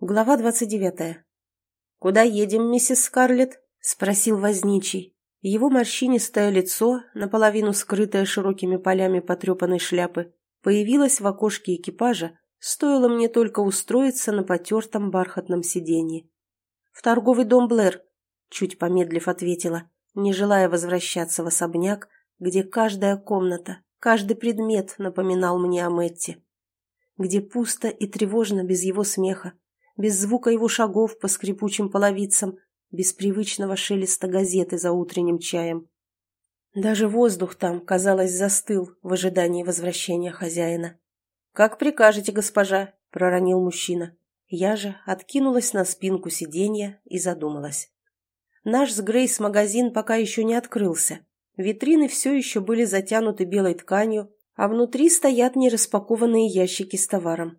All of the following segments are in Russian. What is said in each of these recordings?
Глава двадцать девятая. «Куда едем, миссис Скарлетт?» — спросил возничий. Его морщинистое лицо, наполовину скрытое широкими полями потрепанной шляпы, появилось в окошке экипажа, стоило мне только устроиться на потертом бархатном сиденье. «В торговый дом Блэр», — чуть помедлив ответила, не желая возвращаться в особняк, где каждая комната, каждый предмет напоминал мне о Мэтте, где пусто и тревожно без его смеха, без звука его шагов по скрипучим половицам, без привычного шелеста газеты за утренним чаем. Даже воздух там, казалось, застыл в ожидании возвращения хозяина. «Как прикажете, госпожа», — проронил мужчина. Я же откинулась на спинку сиденья и задумалась. Наш с Грейс магазин пока еще не открылся. Витрины все еще были затянуты белой тканью, а внутри стоят нераспакованные ящики с товаром.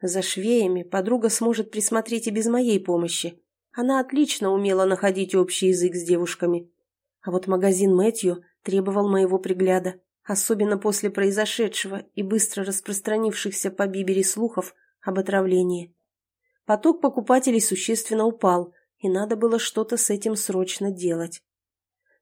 За швеями подруга сможет присмотреть и без моей помощи. Она отлично умела находить общий язык с девушками. А вот магазин Мэтью требовал моего пригляда, особенно после произошедшего и быстро распространившихся по Бибери слухов об отравлении. Поток покупателей существенно упал, и надо было что-то с этим срочно делать.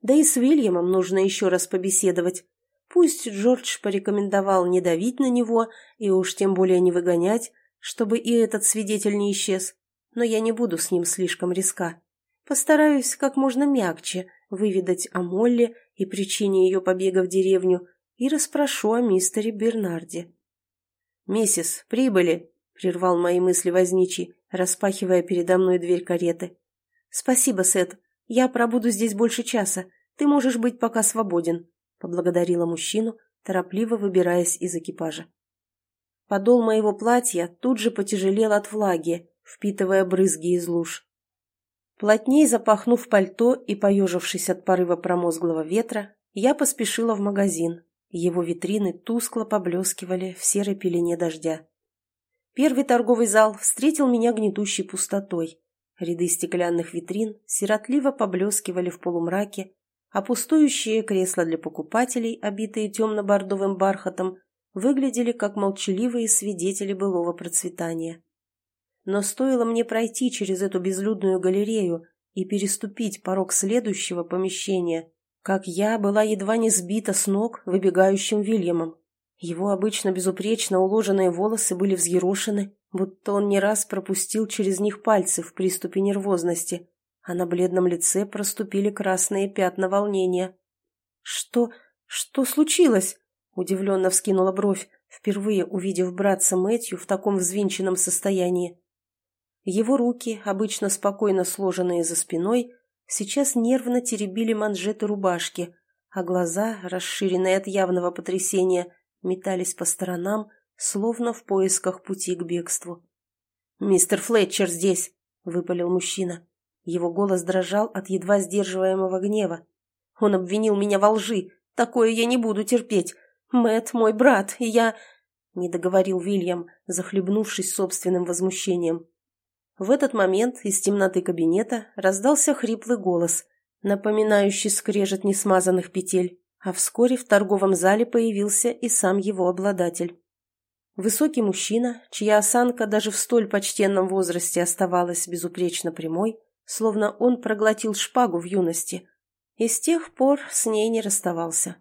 Да и с Вильямом нужно еще раз побеседовать. Пусть Джордж порекомендовал не давить на него и уж тем более не выгонять, чтобы и этот свидетель не исчез, но я не буду с ним слишком риска. Постараюсь как можно мягче выведать о Молле и причине ее побега в деревню и расспрошу о мистере Бернарде. «Миссис, прибыли!» — прервал мои мысли возничий, распахивая передо мной дверь кареты. «Спасибо, Сет. Я пробуду здесь больше часа. Ты можешь быть пока свободен», — поблагодарила мужчину, торопливо выбираясь из экипажа. Подол моего платья тут же потяжелел от влаги, впитывая брызги из луж. Плотней запахнув пальто и поежившись от порыва промозглого ветра, я поспешила в магазин. Его витрины тускло поблескивали в серой пелене дождя. Первый торговый зал встретил меня гнетущей пустотой. Ряды стеклянных витрин сиротливо поблескивали в полумраке, а пустующие кресла для покупателей, обитые темно-бордовым бархатом, выглядели как молчаливые свидетели былого процветания. Но стоило мне пройти через эту безлюдную галерею и переступить порог следующего помещения, как я была едва не сбита с ног выбегающим Вильямом. Его обычно безупречно уложенные волосы были взъерошены, будто он не раз пропустил через них пальцы в приступе нервозности, а на бледном лице проступили красные пятна волнения. «Что... что случилось?» Удивленно вскинула бровь, впервые увидев братца Мэтью в таком взвинченном состоянии. Его руки, обычно спокойно сложенные за спиной, сейчас нервно теребили манжеты рубашки, а глаза, расширенные от явного потрясения, метались по сторонам, словно в поисках пути к бегству. «Мистер Флетчер здесь!» — выпалил мужчина. Его голос дрожал от едва сдерживаемого гнева. «Он обвинил меня во лжи! Такое я не буду терпеть! Мэт мой брат, и я...» — не договорил Вильям, захлебнувшись собственным возмущением. В этот момент из темноты кабинета раздался хриплый голос, напоминающий скрежет несмазанных петель, а вскоре в торговом зале появился и сам его обладатель. Высокий мужчина, чья осанка даже в столь почтенном возрасте оставалась безупречно прямой, словно он проглотил шпагу в юности, и с тех пор с ней не расставался.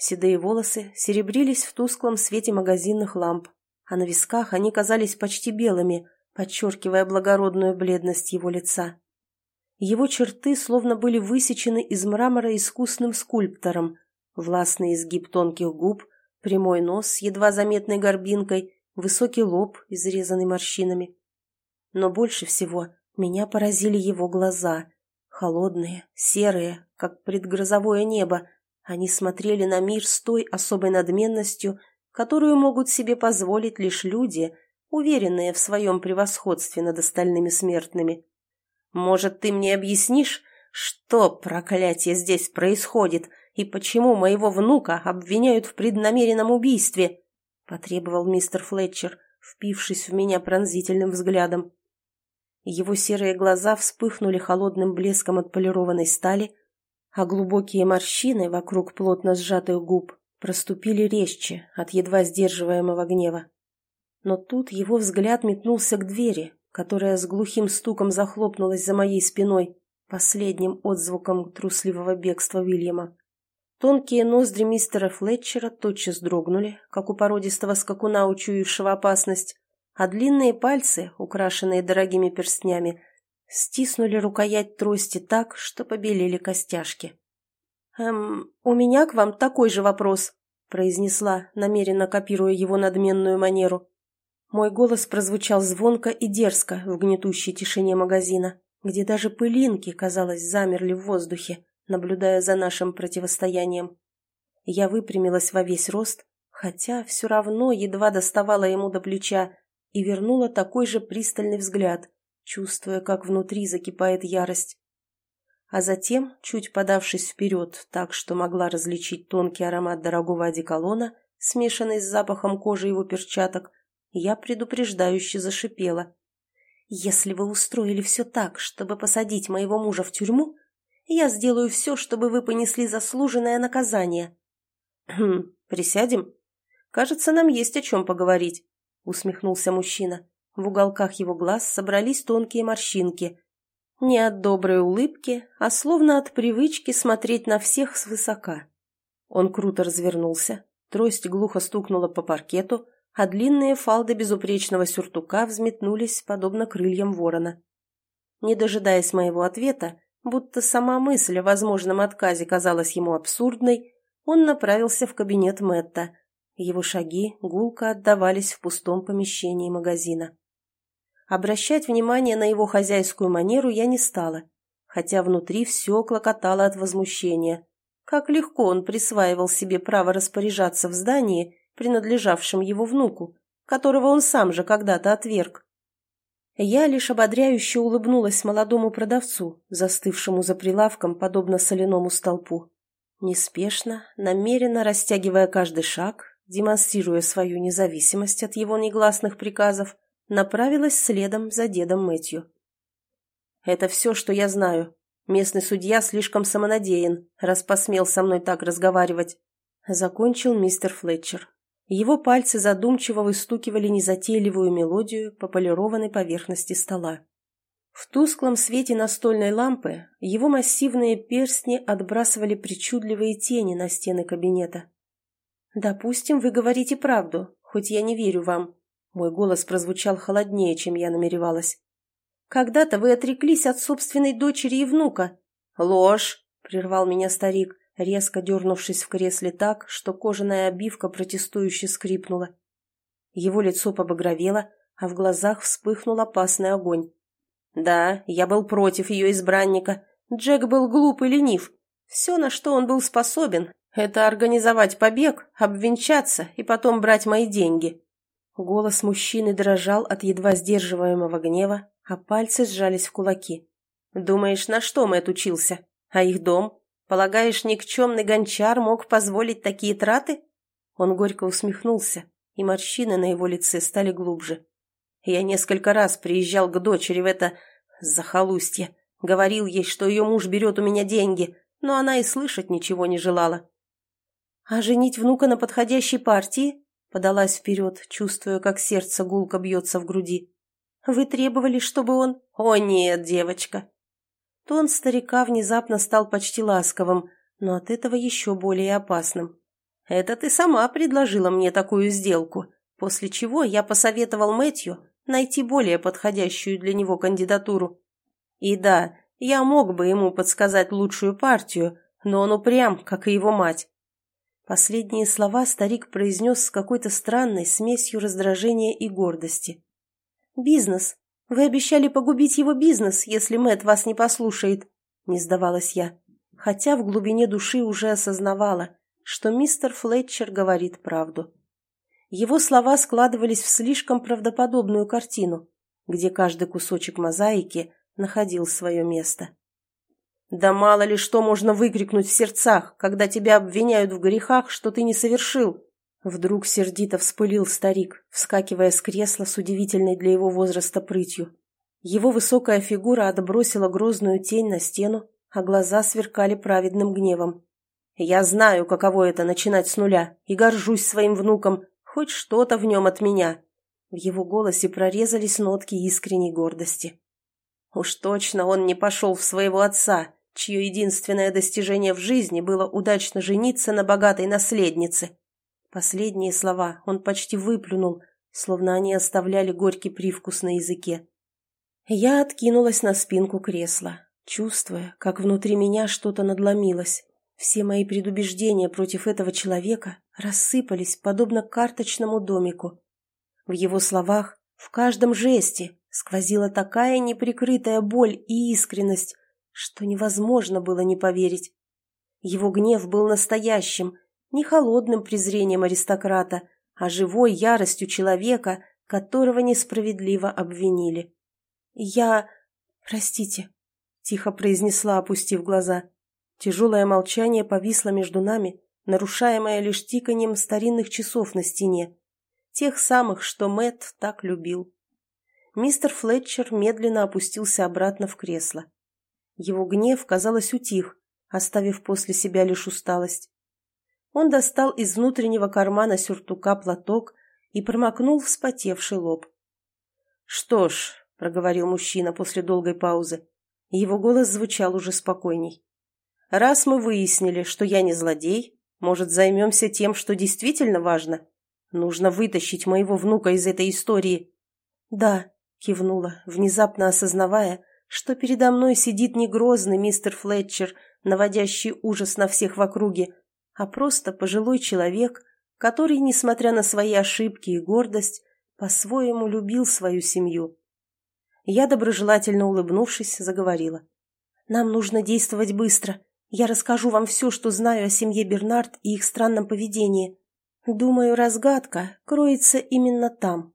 Седые волосы серебрились в тусклом свете магазинных ламп, а на висках они казались почти белыми, подчеркивая благородную бледность его лица. Его черты словно были высечены из мрамора искусным скульптором, властный изгиб тонких губ, прямой нос с едва заметной горбинкой, высокий лоб, изрезанный морщинами. Но больше всего меня поразили его глаза, холодные, серые, как предгрозовое небо, они смотрели на мир с той особой надменностью, которую могут себе позволить лишь люди, уверенные в своем превосходстве над остальными смертными. «Может, ты мне объяснишь, что, проклятие, здесь происходит, и почему моего внука обвиняют в преднамеренном убийстве?» — потребовал мистер Флетчер, впившись в меня пронзительным взглядом. Его серые глаза вспыхнули холодным блеском отполированной стали, а глубокие морщины вокруг плотно сжатых губ проступили резче от едва сдерживаемого гнева. Но тут его взгляд метнулся к двери, которая с глухим стуком захлопнулась за моей спиной, последним отзвуком трусливого бегства Уильяма. Тонкие ноздри мистера Флетчера тотчас дрогнули, как у породистого скакуна, учуявшего опасность, а длинные пальцы, украшенные дорогими перстнями, стиснули рукоять трости так, что побелели костяшки. «Эм, у меня к вам такой же вопрос», — произнесла, намеренно копируя его надменную манеру. Мой голос прозвучал звонко и дерзко в гнетущей тишине магазина, где даже пылинки, казалось, замерли в воздухе наблюдая за нашим противостоянием. Я выпрямилась во весь рост, хотя все равно едва доставала ему до плеча и вернула такой же пристальный взгляд, чувствуя, как внутри закипает ярость. А затем, чуть подавшись вперед, так что могла различить тонкий аромат дорогого одеколона, смешанный с запахом кожи его перчаток, я предупреждающе зашипела. «Если вы устроили все так, чтобы посадить моего мужа в тюрьму, я сделаю все, чтобы вы понесли заслуженное наказание». «Хм, присядем? Кажется, нам есть о чем поговорить», — усмехнулся мужчина. В уголках его глаз собрались тонкие морщинки. Не от доброй улыбки, а словно от привычки смотреть на всех свысока. Он круто развернулся, трость глухо стукнула по паркету, а длинные фалды безупречного сюртука взметнулись, подобно крыльям ворона. Не дожидаясь моего ответа, Будто сама мысль о возможном отказе казалась ему абсурдной, он направился в кабинет Мэтта. Его шаги гулко отдавались в пустом помещении магазина. Обращать внимание на его хозяйскую манеру я не стала, хотя внутри все клокотало от возмущения. Как легко он присваивал себе право распоряжаться в здании, принадлежавшем его внуку, которого он сам же когда-то отверг. Я лишь ободряюще улыбнулась молодому продавцу, застывшему за прилавком, подобно соляному столпу. Неспешно, намеренно растягивая каждый шаг, демонстрируя свою независимость от его негласных приказов, направилась следом за дедом Мэтью. «Это все, что я знаю. Местный судья слишком самонадеян, раз посмел со мной так разговаривать», — закончил мистер Флетчер. Его пальцы задумчиво выстукивали незатейливую мелодию по полированной поверхности стола. В тусклом свете настольной лампы его массивные перстни отбрасывали причудливые тени на стены кабинета. «Допустим, вы говорите правду, хоть я не верю вам». Мой голос прозвучал холоднее, чем я намеревалась. «Когда-то вы отреклись от собственной дочери и внука». «Ложь!» — прервал меня старик резко дернувшись в кресле так, что кожаная обивка протестующе скрипнула. Его лицо побагровело, а в глазах вспыхнул опасный огонь. Да, я был против ее избранника. Джек был глуп и ленив. Все, на что он был способен, это организовать побег, обвенчаться и потом брать мои деньги. Голос мужчины дрожал от едва сдерживаемого гнева, а пальцы сжались в кулаки. «Думаешь, на что Мэтт учился? А их дом? Полагаешь, никчемный гончар мог позволить такие траты?» Он горько усмехнулся, и морщины на его лице стали глубже. Я несколько раз приезжал к дочери в это захолустье, говорил ей, что ее муж берет у меня деньги, но она и слышать ничего не желала. «А женить внука на подходящей партии?» Подалась вперед, чувствуя, как сердце гулко бьется в груди. «Вы требовали, чтобы он...» «О нет, девочка, Тон старика внезапно стал почти ласковым, но от этого еще более опасным. «Это ты сама предложила мне такую сделку, после чего я посоветовал Мэтью найти более подходящую для него кандидатуру. И да, я мог бы ему подсказать лучшую партию, но он упрям, как и его мать». Последние слова старик произнес с какой-то странной смесью раздражения и гордости. «Бизнес. «Вы обещали погубить его бизнес, если Мэт вас не послушает», — не сдавалась я, хотя в глубине души уже осознавала, что мистер Флетчер говорит правду. Его слова складывались в слишком правдоподобную картину, где каждый кусочек мозаики находил свое место. «Да мало ли что можно выкрикнуть в сердцах, когда тебя обвиняют в грехах, что ты не совершил!» Вдруг сердито вспылил старик, вскакивая с кресла с удивительной для его возраста прытью. Его высокая фигура отбросила грозную тень на стену, а глаза сверкали праведным гневом. «Я знаю, каково это начинать с нуля, и горжусь своим внуком, хоть что-то в нем от меня. В его голосе прорезались нотки искренней гордости. Уж точно он не пошел в своего отца, чье единственное достижение в жизни было удачно жениться на богатой наследнице. Последние слова он почти выплюнул, словно они оставляли горький привкус на языке. Я откинулась на спинку кресла, чувствуя, как внутри меня что-то надломилось. Все мои предубеждения против этого человека рассыпались, подобно карточному домику. В его словах, в каждом жесте сквозила такая неприкрытая боль и искренность, что невозможно было не поверить. Его гнев был настоящим, не холодным презрением аристократа, а живой яростью человека, которого несправедливо обвинили. «Я... простите», — тихо произнесла, опустив глаза. Тяжелое молчание повисло между нами, нарушаемое лишь тиканьем старинных часов на стене, тех самых, что Мэт так любил. Мистер Флетчер медленно опустился обратно в кресло. Его гнев, казалось, утих, оставив после себя лишь усталость. Он достал из внутреннего кармана сюртука платок и промокнул вспотевший лоб. «Что ж», — проговорил мужчина после долгой паузы, его голос звучал уже спокойней. Раз мы выяснили, что я не злодей, может, займемся тем, что действительно важно? Нужно вытащить моего внука из этой истории. Да, кивнула, внезапно осознавая, что передо мной сидит не грозный мистер Флетчер, наводящий ужас на всех в округе, а просто пожилой человек, который, несмотря на свои ошибки и гордость, по-своему любил свою семью. Я, доброжелательно улыбнувшись, заговорила. «Нам нужно действовать быстро. Я расскажу вам все, что знаю о семье Бернард и их странном поведении. Думаю, разгадка кроется именно там.